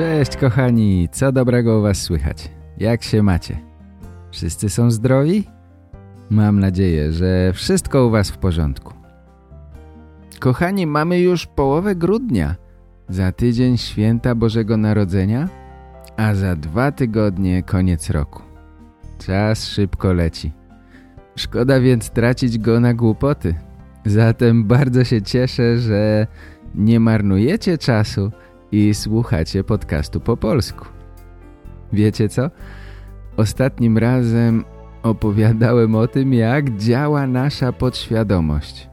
Cześć kochani, co dobrego u was słychać? Jak się macie? Wszyscy są zdrowi? Mam nadzieję, że wszystko u was w porządku. Kochani, mamy już połowę grudnia. Za tydzień święta Bożego Narodzenia, a za dwa tygodnie koniec roku. Czas szybko leci. Szkoda więc tracić go na głupoty. Zatem bardzo się cieszę, że nie marnujecie czasu i słuchacie podcastu po polsku. Wiecie co? Ostatnim razem opowiadałem o tym, jak działa nasza podświadomość.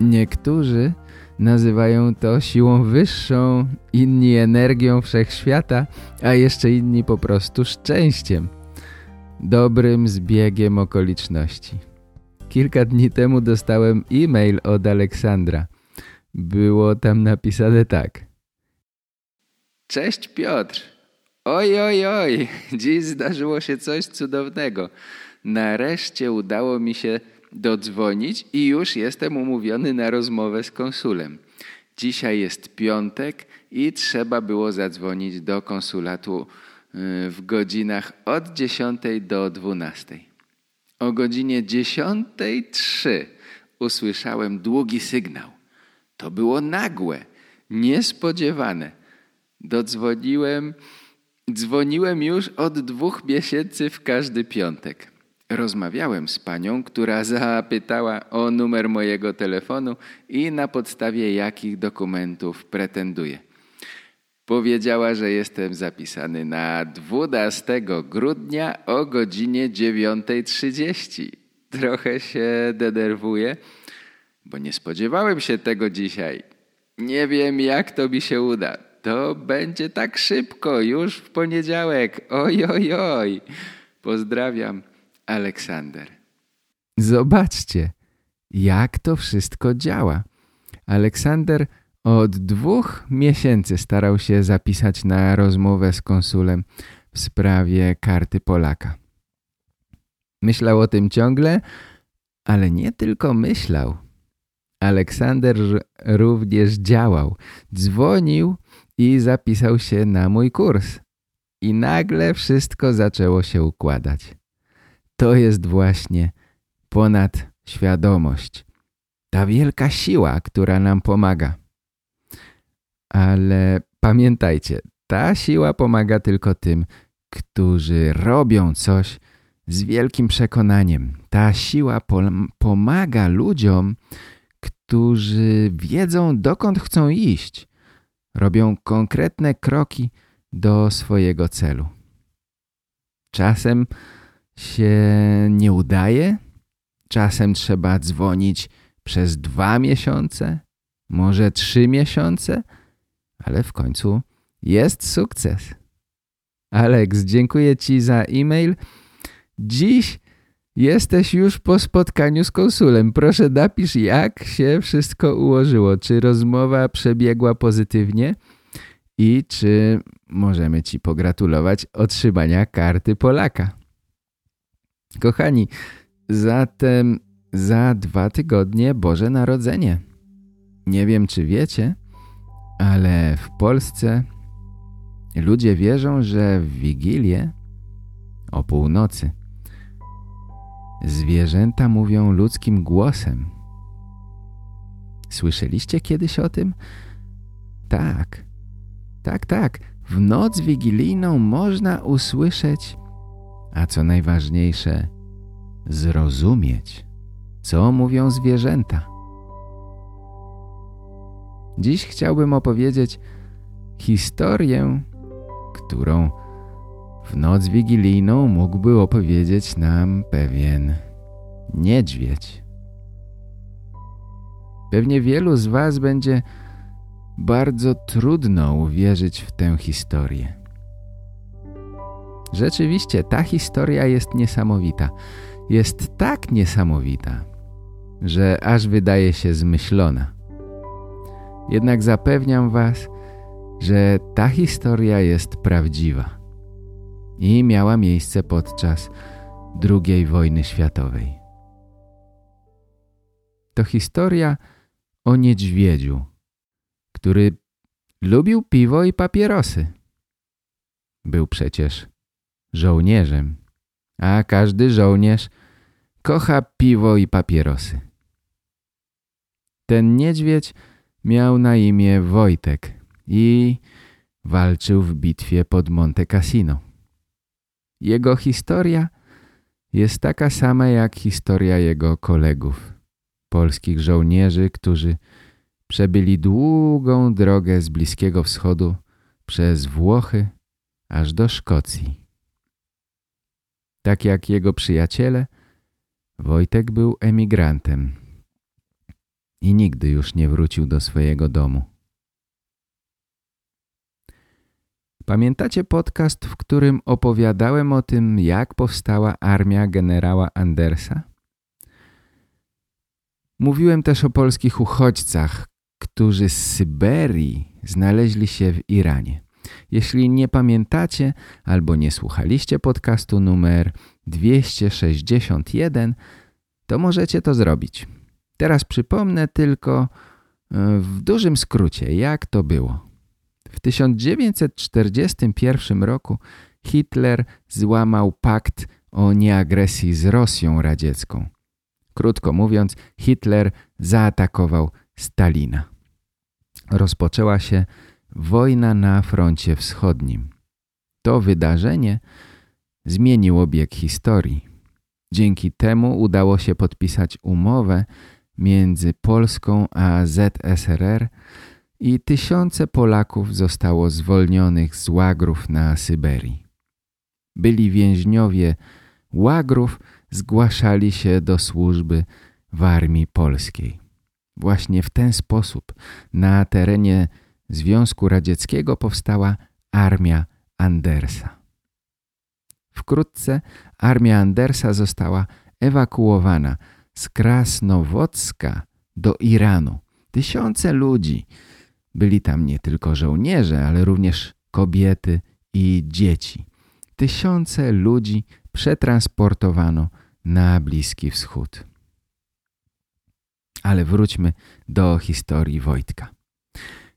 Niektórzy nazywają to siłą wyższą, inni energią wszechświata, a jeszcze inni po prostu szczęściem. Dobrym zbiegiem okoliczności. Kilka dni temu dostałem e-mail od Aleksandra. Było tam napisane tak. Cześć Piotr. Oj, oj, oj. Dziś zdarzyło się coś cudownego. Nareszcie udało mi się dodzwonić i już jestem umówiony na rozmowę z konsulem. Dzisiaj jest piątek i trzeba było zadzwonić do konsulatu y, w godzinach od 10 do 12. O godzinie 10.03 usłyszałem długi sygnał. To było nagłe, niespodziewane. Dodzwoniłem, dzwoniłem już od dwóch miesięcy w każdy piątek. Rozmawiałem z panią, która zapytała o numer mojego telefonu i na podstawie jakich dokumentów pretenduję. Powiedziała, że jestem zapisany na 12 grudnia o godzinie 9.30. Trochę się denerwuję, bo nie spodziewałem się tego dzisiaj. Nie wiem, jak to mi się uda. To będzie tak szybko, już w poniedziałek. Oj, oj, oj. Pozdrawiam, Aleksander. Zobaczcie, jak to wszystko działa. Aleksander od dwóch miesięcy starał się zapisać na rozmowę z konsulem w sprawie karty Polaka. Myślał o tym ciągle, ale nie tylko myślał. Aleksander również działał. Dzwonił i zapisał się na mój kurs. I nagle wszystko zaczęło się układać. To jest właśnie ponad świadomość. Ta wielka siła, która nam pomaga. Ale pamiętajcie, ta siła pomaga tylko tym, którzy robią coś z wielkim przekonaniem. Ta siła pomaga ludziom, którzy wiedzą dokąd chcą iść. Robią konkretne kroki do swojego celu. Czasem się nie udaje, czasem trzeba dzwonić przez dwa miesiące, może trzy miesiące, ale w końcu jest sukces. Alex, dziękuję Ci za e-mail. Dziś jesteś już po spotkaniu z konsulem. Proszę napisz, jak się wszystko ułożyło. Czy rozmowa przebiegła pozytywnie i czy możemy Ci pogratulować otrzymania karty Polaka. Kochani, zatem za dwa tygodnie Boże Narodzenie. Nie wiem, czy wiecie, ale w Polsce ludzie wierzą, że w Wigilię o północy zwierzęta mówią ludzkim głosem. Słyszeliście kiedyś o tym? Tak, tak, tak. W noc wigilijną można usłyszeć, a co najważniejsze, zrozumieć, co mówią zwierzęta. Dziś chciałbym opowiedzieć historię, którą w noc wigilijną mógłby opowiedzieć nam pewien niedźwiedź. Pewnie wielu z Was będzie bardzo trudno uwierzyć w tę historię. Rzeczywiście ta historia jest niesamowita. Jest tak niesamowita, że aż wydaje się zmyślona. Jednak zapewniam was, że ta historia jest prawdziwa i miała miejsce podczas II wojny światowej. To historia o niedźwiedziu, który lubił piwo i papierosy. Był przecież żołnierzem, a każdy żołnierz kocha piwo i papierosy. Ten niedźwiedź miał na imię Wojtek i walczył w bitwie pod Monte Cassino. Jego historia jest taka sama jak historia jego kolegów, polskich żołnierzy, którzy przebyli długą drogę z Bliskiego Wschodu przez Włochy aż do Szkocji. Tak jak jego przyjaciele, Wojtek był emigrantem i nigdy już nie wrócił do swojego domu. Pamiętacie podcast, w którym opowiadałem o tym, jak powstała armia generała Andersa? Mówiłem też o polskich uchodźcach, którzy z Syberii znaleźli się w Iranie. Jeśli nie pamiętacie albo nie słuchaliście podcastu numer 261, to możecie to zrobić. Teraz przypomnę tylko e, w dużym skrócie, jak to było. W 1941 roku Hitler złamał pakt o nieagresji z Rosją radziecką. Krótko mówiąc, Hitler zaatakował Stalina. Rozpoczęła się wojna na froncie wschodnim. To wydarzenie zmieniło bieg historii. Dzięki temu udało się podpisać umowę między Polską a ZSRR i tysiące Polaków zostało zwolnionych z łagrów na Syberii. Byli więźniowie łagrów zgłaszali się do służby w armii polskiej. Właśnie w ten sposób na terenie Związku Radzieckiego powstała armia Andersa. Wkrótce armia Andersa została ewakuowana z Krasnowocka do Iranu. Tysiące ludzi. Byli tam nie tylko żołnierze, ale również kobiety i dzieci. Tysiące ludzi przetransportowano na Bliski Wschód. Ale wróćmy do historii Wojtka.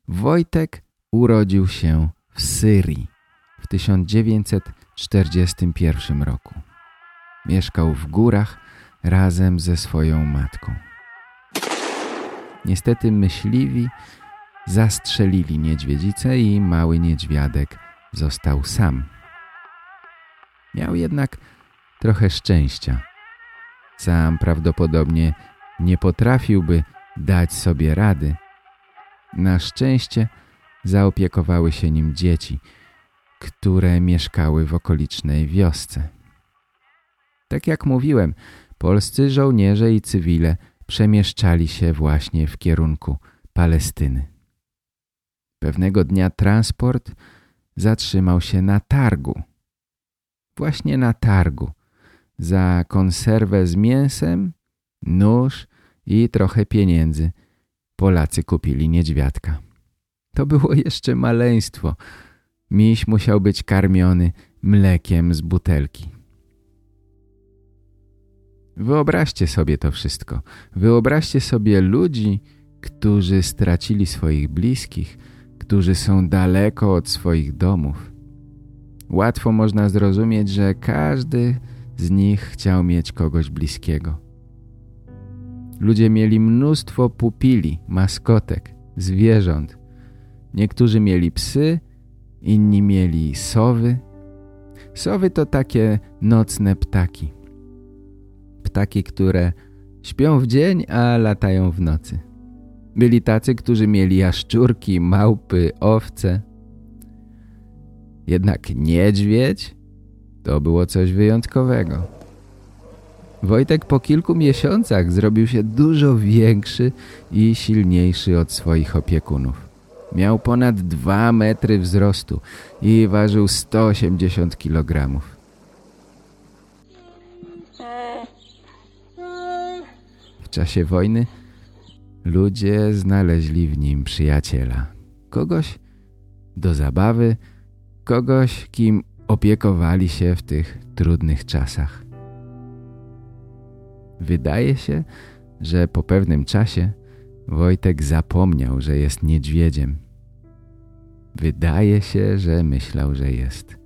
Wojtek urodził się w Syrii w 1941 roku. Mieszkał w górach razem ze swoją matką. Niestety myśliwi zastrzelili niedźwiedzicę i mały niedźwiadek został sam. Miał jednak trochę szczęścia. Sam prawdopodobnie nie potrafiłby dać sobie rady. Na szczęście zaopiekowały się nim dzieci, które mieszkały w okolicznej wiosce. Tak jak mówiłem, polscy żołnierze i cywile przemieszczali się właśnie w kierunku Palestyny. Pewnego dnia transport zatrzymał się na targu. Właśnie na targu. Za konserwę z mięsem, nóż i trochę pieniędzy Polacy kupili niedźwiadka. To było jeszcze maleństwo. Miś musiał być karmiony mlekiem z butelki. Wyobraźcie sobie to wszystko. Wyobraźcie sobie ludzi, którzy stracili swoich bliskich, którzy są daleko od swoich domów. Łatwo można zrozumieć, że każdy z nich chciał mieć kogoś bliskiego. Ludzie mieli mnóstwo pupili, maskotek, zwierząt. Niektórzy mieli psy, inni mieli sowy. Sowy to takie nocne ptaki. Ptaki, które śpią w dzień, a latają w nocy. Byli tacy, którzy mieli jaszczurki, małpy, owce. Jednak niedźwiedź to było coś wyjątkowego. Wojtek po kilku miesiącach zrobił się dużo większy i silniejszy od swoich opiekunów. Miał ponad 2 metry wzrostu i ważył 180 kg. W czasie wojny ludzie znaleźli w nim przyjaciela. Kogoś do zabawy, kogoś, kim opiekowali się w tych trudnych czasach. Wydaje się, że po pewnym czasie Wojtek zapomniał, że jest niedźwiedziem. Wydaje się, że myślał, że jest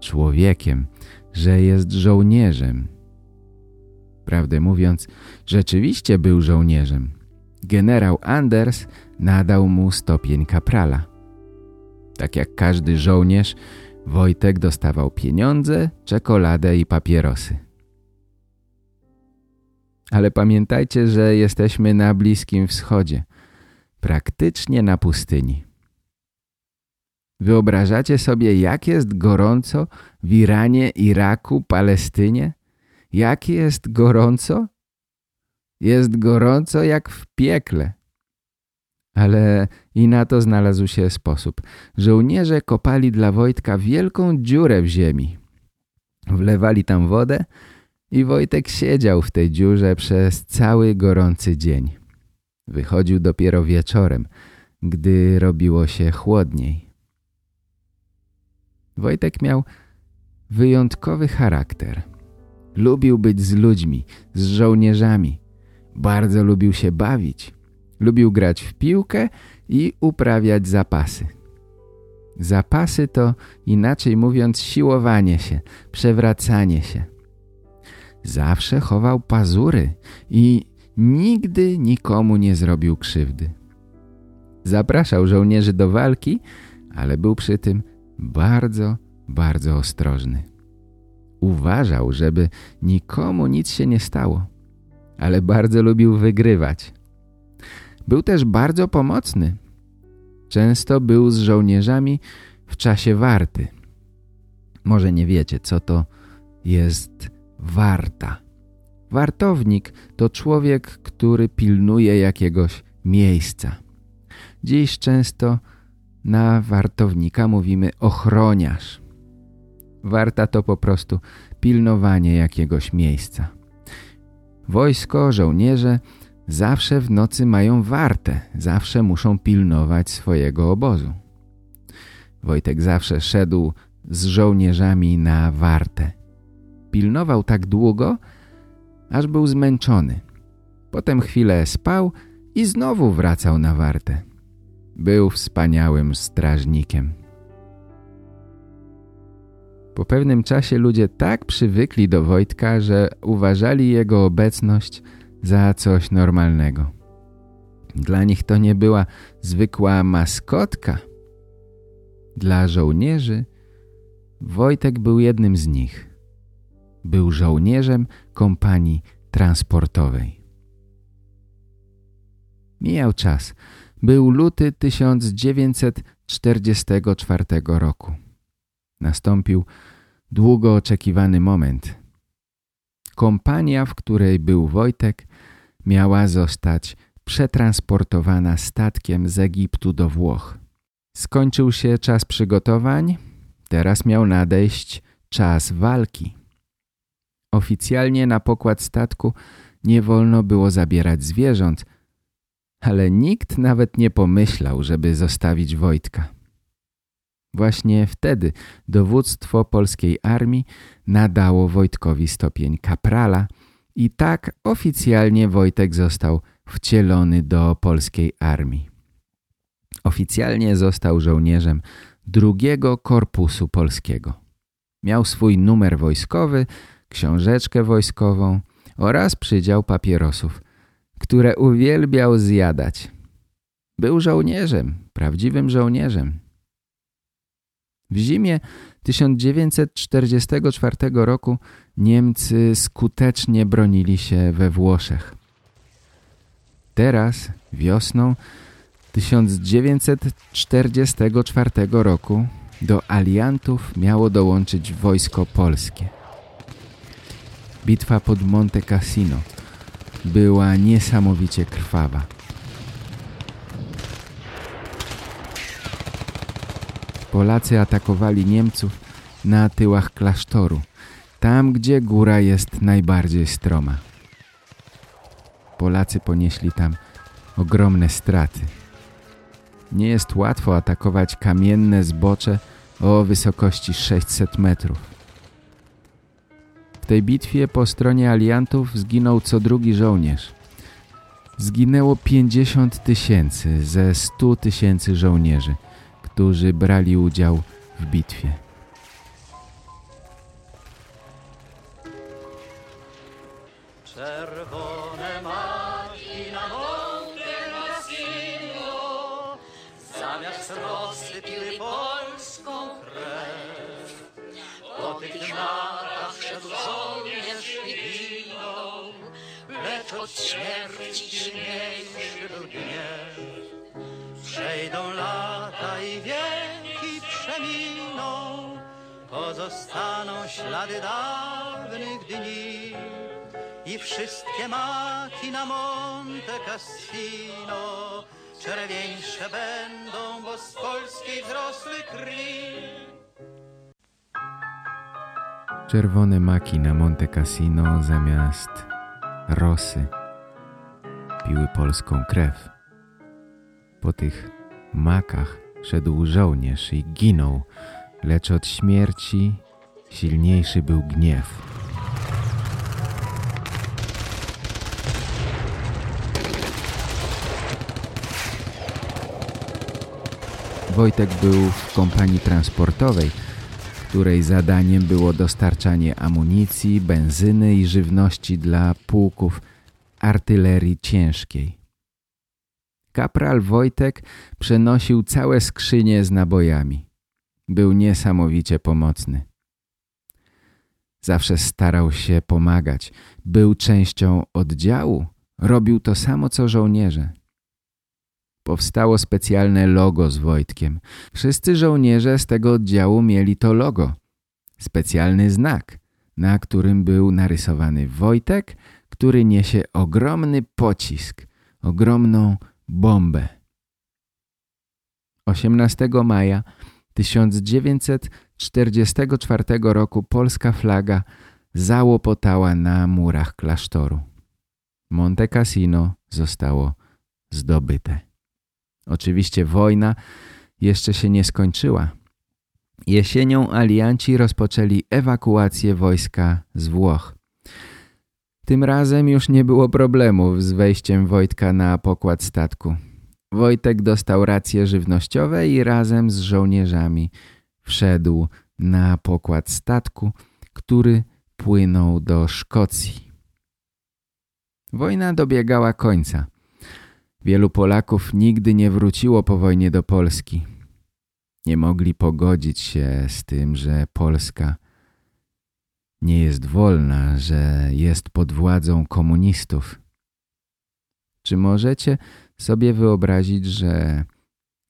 człowiekiem, że jest żołnierzem. Prawdę mówiąc, rzeczywiście był żołnierzem. Generał Anders nadał mu stopień kaprala. Tak jak każdy żołnierz, Wojtek dostawał pieniądze, czekoladę i papierosy. Ale pamiętajcie, że jesteśmy na Bliskim Wschodzie, praktycznie na pustyni. Wyobrażacie sobie, jak jest gorąco w Iranie, Iraku, Palestynie? Jak jest gorąco? Jest gorąco jak w piekle. Ale i na to znalazł się sposób. Żołnierze kopali dla Wojtka wielką dziurę w ziemi. Wlewali tam wodę i Wojtek siedział w tej dziurze przez cały gorący dzień. Wychodził dopiero wieczorem, gdy robiło się chłodniej. Wojtek miał wyjątkowy charakter. Lubił być z ludźmi, z żołnierzami. Bardzo lubił się bawić. Lubił grać w piłkę i uprawiać zapasy. Zapasy to, inaczej mówiąc, siłowanie się, przewracanie się. Zawsze chował pazury i nigdy nikomu nie zrobił krzywdy. Zapraszał żołnierzy do walki, ale był przy tym bardzo, bardzo ostrożny. Uważał, żeby nikomu nic się nie stało, ale bardzo lubił wygrywać. Był też bardzo pomocny. Często był z żołnierzami w czasie warty. Może nie wiecie, co to jest warta. Wartownik to człowiek, który pilnuje jakiegoś miejsca. Dziś często na wartownika mówimy ochroniarz. Warta to po prostu pilnowanie jakiegoś miejsca. Wojsko, żołnierze zawsze w nocy mają wartę, zawsze muszą pilnować swojego obozu. Wojtek zawsze szedł z żołnierzami na wartę. Pilnował tak długo, aż był zmęczony. Potem chwilę spał i znowu wracał na wartę. Był wspaniałym strażnikiem. Po pewnym czasie ludzie tak przywykli do Wojtka, że uważali jego obecność za coś normalnego. Dla nich to nie była zwykła maskotka. Dla żołnierzy Wojtek był jednym z nich. Był żołnierzem kompanii transportowej. Mijał czas. Był luty 1944 roku. Nastąpił długo oczekiwany moment. Kompania, w której był Wojtek, miała zostać przetransportowana statkiem z Egiptu do Włoch. Skończył się czas przygotowań, teraz miał nadejść czas walki. Oficjalnie na pokład statku nie wolno było zabierać zwierząt, ale nikt nawet nie pomyślał, żeby zostawić Wojtka. Właśnie wtedy dowództwo polskiej armii nadało Wojtkowi stopień kaprala i tak oficjalnie Wojtek został wcielony do polskiej armii. Oficjalnie został żołnierzem drugiego Korpusu Polskiego. Miał swój numer wojskowy, książeczkę wojskową oraz przydział papierosów, które uwielbiał zjadać. Był żołnierzem, prawdziwym żołnierzem. W zimie 1944 roku Niemcy skutecznie bronili się we Włoszech. Teraz, wiosną 1944 roku do aliantów miało dołączyć wojsko polskie. Bitwa pod Monte Cassino była niesamowicie krwawa. Polacy atakowali Niemców na tyłach klasztoru, tam gdzie góra jest najbardziej stroma. Polacy ponieśli tam ogromne straty. Nie jest łatwo atakować kamienne zbocze o wysokości 600 metrów. W tej bitwie po stronie aliantów zginął co drugi żołnierz. Zginęło 50 tysięcy ze 100 tysięcy żołnierzy, którzy brali udział w bitwie. Od śmierci gniew Przejdą lata i wieki przeminą Pozostaną ślady dawnych dni i wszystkie maki na Monte Cassino czerwieńsze będą, bo z polskiej wzrosły krwi. Czerwone maki na Monte Cassino zamiast rosy piły polską krew. Po tych makach szedł żołnierz i ginął, lecz od śmierci silniejszy był gniew. Wojtek był w kompanii transportowej, której zadaniem było dostarczanie amunicji, benzyny i żywności dla pułków artylerii ciężkiej. Kapral Wojtek przenosił całe skrzynie z nabojami. Był niesamowicie pomocny. Zawsze starał się pomagać. Był częścią oddziału. Robił to samo co żołnierze. Powstało specjalne logo z Wojtkiem. Wszyscy żołnierze z tego oddziału mieli to logo. Specjalny znak, na którym był narysowany Wojtek, który niesie ogromny pocisk, ogromną bombę. 18 maja 1944 roku polska flaga załopotała na murach klasztoru. Monte Cassino zostało zdobyte. Oczywiście wojna jeszcze się nie skończyła. Jesienią alianci rozpoczęli ewakuację wojska z Włoch. Tym razem już nie było problemów z wejściem Wojtka na pokład statku. Wojtek dostał racje żywnościowe i razem z żołnierzami wszedł na pokład statku, który płynął do Szkocji. Wojna dobiegała końca. Wielu Polaków nigdy nie wróciło po wojnie do Polski. Nie mogli pogodzić się z tym, że Polska nie jest wolna, że jest pod władzą komunistów. Czy możecie sobie wyobrazić, że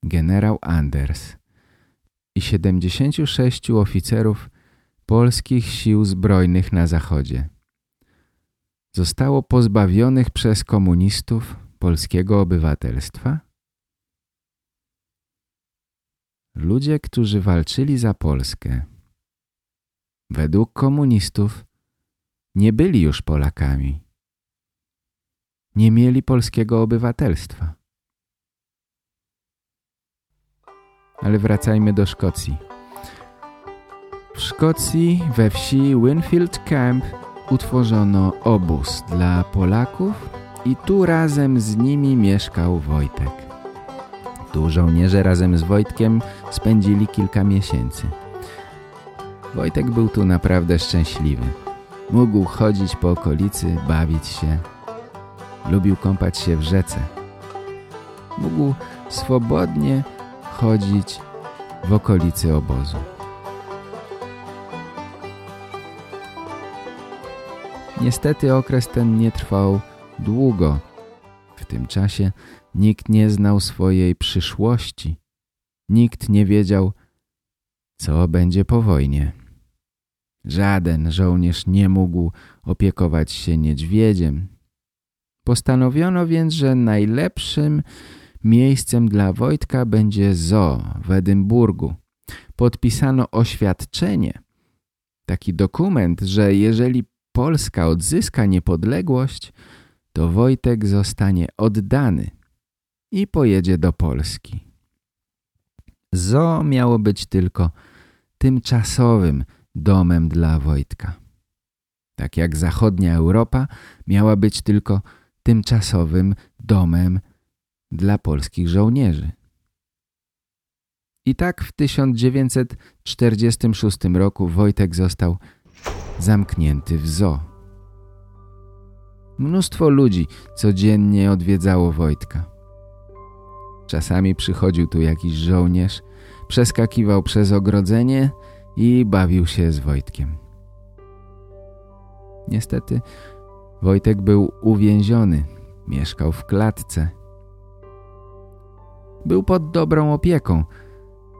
generał Anders i 76 oficerów polskich sił zbrojnych na zachodzie zostało pozbawionych przez komunistów polskiego obywatelstwa? Ludzie, którzy walczyli za Polskę, według komunistów nie byli już Polakami. Nie mieli polskiego obywatelstwa. Ale wracajmy do Szkocji. W Szkocji we wsi Winfield Camp utworzono obóz dla Polaków i tu razem z nimi mieszkał Wojtek. Tu żołnierze razem z Wojtkiem spędzili kilka miesięcy. Wojtek był tu naprawdę szczęśliwy. Mógł chodzić po okolicy, bawić się. Lubił kąpać się w rzece. Mógł swobodnie chodzić w okolicy obozu. Niestety okres ten nie trwał długo. W tym czasie nikt nie znał swojej przyszłości. Nikt nie wiedział, co będzie po wojnie. Żaden żołnierz nie mógł opiekować się niedźwiedziem. Postanowiono więc, że najlepszym miejscem dla Wojtka będzie zoo w Edynburgu, podpisano oświadczenie, taki dokument, że jeżeli Polska odzyska niepodległość, to Wojtek zostanie oddany i pojedzie do Polski. Zo miało być tylko tymczasowym domem dla Wojtka. Tak jak zachodnia Europa miała być tylko tymczasowym domem dla polskich żołnierzy. I tak w 1946 roku Wojtek został zamknięty w zoo. Mnóstwo ludzi codziennie odwiedzało Wojtka. Czasami przychodził tu jakiś żołnierz, przeskakiwał przez ogrodzenie i bawił się z Wojtkiem. Niestety Wojtek był uwięziony, mieszkał w klatce. Był pod dobrą opieką,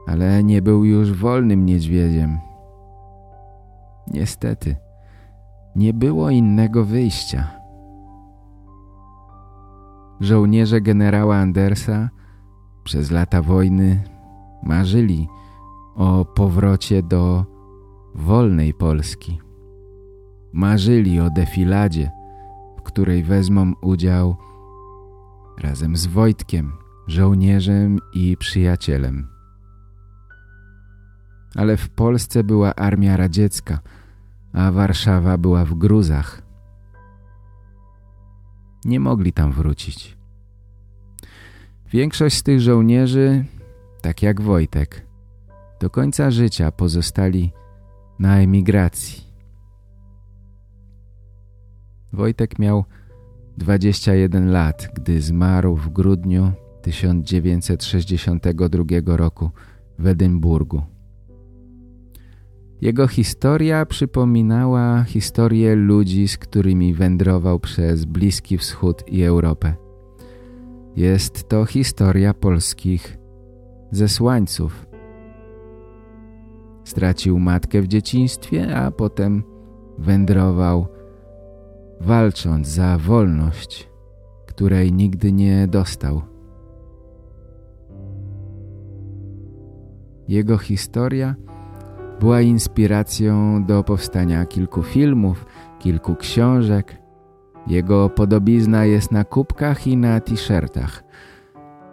ale nie był już wolnym niedźwiedziem. Niestety, nie było innego wyjścia. Żołnierze generała Andersa przez lata wojny marzyli o powrocie do wolnej Polski. Marzyli o defiladzie, w której wezmą udział razem z Wojtkiem, żołnierzem i przyjacielem. Ale w Polsce była armia radziecka, a Warszawa była w gruzach. Nie mogli tam wrócić. Większość z tych żołnierzy, tak jak Wojtek, do końca życia pozostali na emigracji. Wojtek miał 21 lat, gdy zmarł w grudniu 1962 roku w Edynburgu. Jego historia przypominała historię ludzi, z którymi wędrował przez Bliski Wschód i Europę. Jest to historia polskich zesłańców. Stracił matkę w dzieciństwie, a potem wędrował walcząc za wolność, której nigdy nie dostał. Jego historia była inspiracją do powstania kilku filmów, kilku książek. Jego podobizna jest na kubkach i na t-shirtach.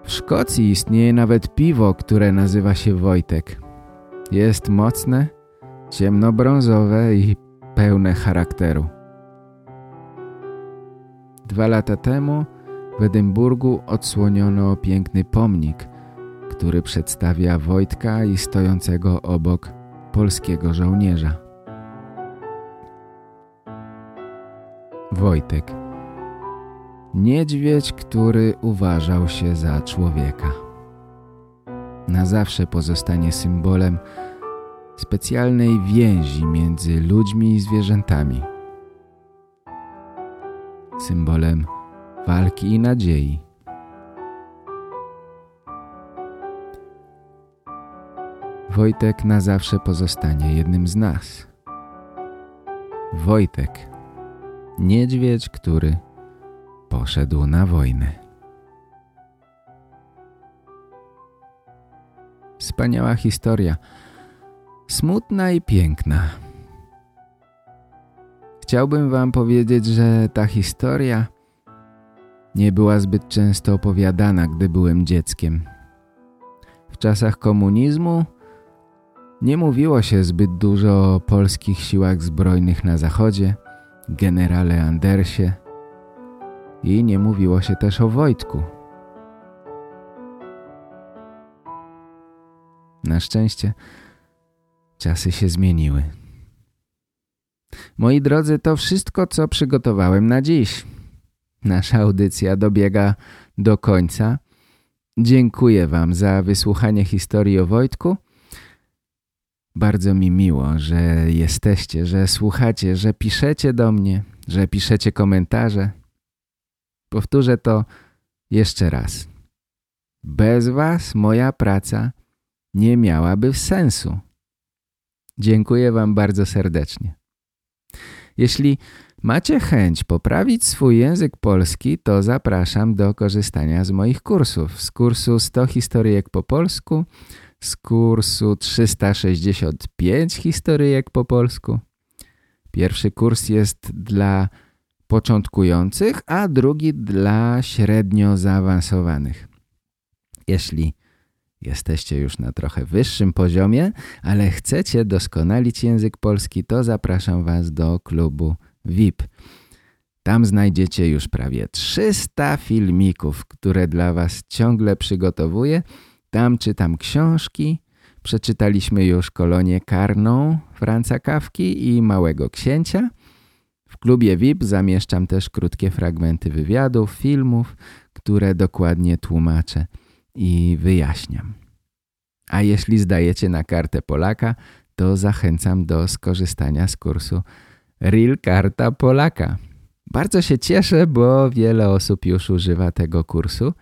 W Szkocji istnieje nawet piwo, które nazywa się Wojtek. Jest mocne, ciemnobrązowe i pełne charakteru. Dwa lata temu w Edynburgu odsłoniono piękny pomnik, który przedstawia Wojtka i stojącego obok polskiego żołnierza. Wojtek Niedźwiedź, który uważał się za człowieka. Na zawsze pozostanie symbolem specjalnej więzi między ludźmi i zwierzętami – symbolem walki i nadziei. Wojtek na zawsze pozostanie jednym z nas. Wojtek, niedźwiedź, który poszedł na wojnę. Wspaniała historia, smutna i piękna. Chciałbym wam powiedzieć, że ta historia nie była zbyt często opowiadana, gdy byłem dzieckiem. W czasach komunizmu nie mówiło się zbyt dużo o polskich siłach zbrojnych na zachodzie, generale Andersie i nie mówiło się też o Wojtku. Na szczęście czasy się zmieniły. Moi drodzy, to wszystko, co przygotowałem na dziś. Nasza audycja dobiega do końca. Dziękuję Wam za wysłuchanie historii o Wojtku. Bardzo mi miło, że jesteście, że słuchacie, że piszecie do mnie, że piszecie komentarze. Powtórzę to jeszcze raz. Bez Was moja praca nie miałaby sensu. Dziękuję Wam bardzo serdecznie. Jeśli macie chęć poprawić swój język polski, to zapraszam do korzystania z moich kursów. Z kursu 100 historyjek po polsku, z kursu 365 historyjek po polsku. Pierwszy kurs jest dla początkujących, a drugi dla średnio zaawansowanych. Jeśli jesteście już na trochę wyższym poziomie, ale chcecie doskonalić język polski, to zapraszam Was do klubu VIP. Tam znajdziecie już prawie 300 filmików, które dla Was ciągle przygotowuję. Tam czytam książki, przeczytaliśmy już kolonię karną Franca Kawki i Małego Księcia. W klubie VIP zamieszczam też krótkie fragmenty wywiadów, filmów, które dokładnie tłumaczę i wyjaśniam. A jeśli zdajecie na kartę Polaka, to zachęcam do skorzystania z kursu Real Karta Polaka. Bardzo się cieszę, bo wiele osób już używa tego kursu.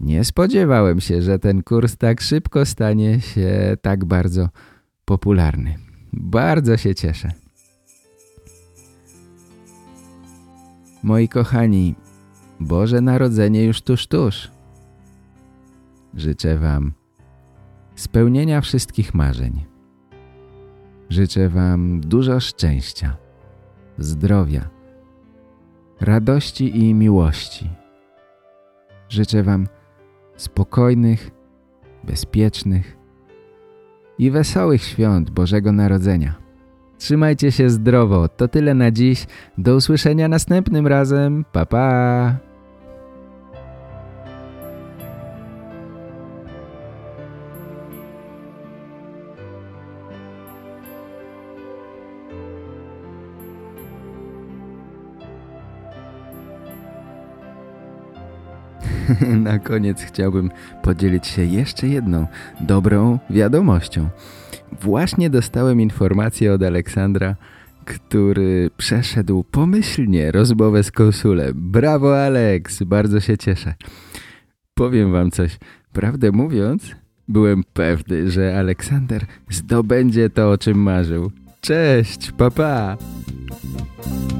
Nie spodziewałem się, że ten kurs tak szybko stanie się tak bardzo popularny. Bardzo się cieszę. Moi kochani, Boże Narodzenie już tuż, tuż. Życzę Wam spełnienia wszystkich marzeń. Życzę Wam dużo szczęścia, zdrowia, radości i miłości. Życzę Wam spokojnych, bezpiecznych i wesołych świąt Bożego Narodzenia. Trzymajcie się zdrowo. To tyle na dziś. Do usłyszenia następnym razem. Pa, pa! Na koniec chciałbym podzielić się jeszcze jedną dobrą wiadomością. Właśnie dostałem informację od Aleksandra, który przeszedł pomyślnie rozmowę z konsulem. Brawo Alex, bardzo się cieszę. Powiem wam coś. Prawdę mówiąc, byłem pewny, że Aleksander zdobędzie to, o czym marzył. Cześć, papa! To